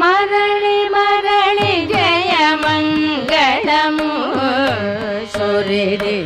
മരളി മരളി ജയമംഗളമു സൂര്യരി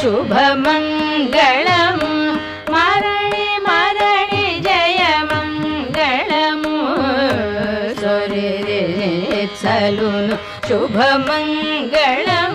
ശുഭ മംഗളം മരളി മരളി ജയമംഗളമു സൂര്യരി ശുഭ മംഗളം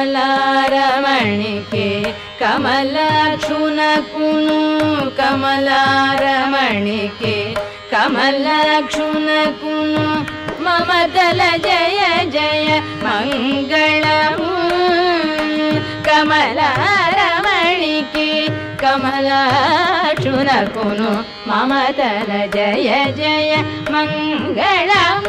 कमलारमणिके रमणि कमलारमणिके कमलक्षुण मम दल जय जय मङ्गलमु। कमलारमणिके रमणि मम दल जय जय मङ्गलम्।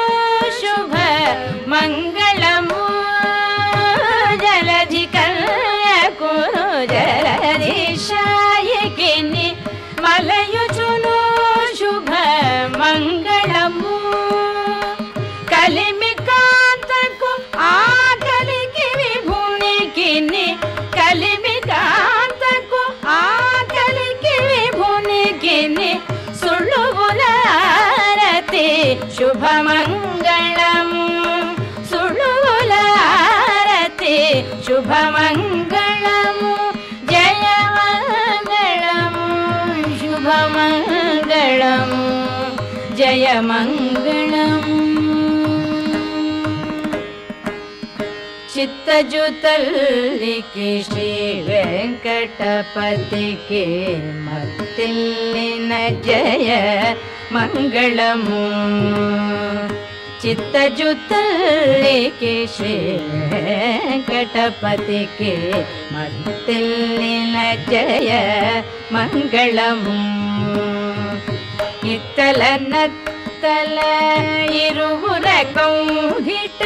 మంగళము జలధి కన్యకును జలధి మలయుచును శుభ మంగళము. కలిమి కాంతకు ఆకలికి విభునికి కలిమి కాంతకు ఆకలికి విభునికి సుళ్ళువులారతి शुभमङ्गलमु जय मङ्गलम् शुभमङ्गलम् जय मङ्गलम् चित्तजुतलिके श्री वेङ्कटपतिके जय मङ्गलम्। चित्तजुतले केशे गणपति के मत्तिल्लिन जय मङ्गलम् ಇತ್ತಲ ನತ್ತಲ ಇರುವುರ ಗೌಹಿಟ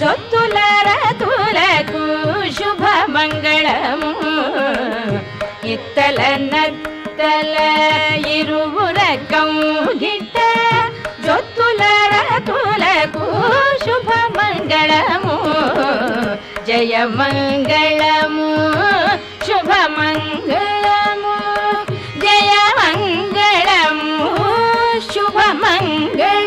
ಜೊತ್ತುಲರ ತುಲಕು ಶುಭ ಮಂಗಳಮು ಇತ್ತಲ ನತ್ತಲ ಇರುವುರ ಗೌಹಿಟ मङ्गलमु शुभमङ्गलमु जय मङ्गलमु शुभमङ्गल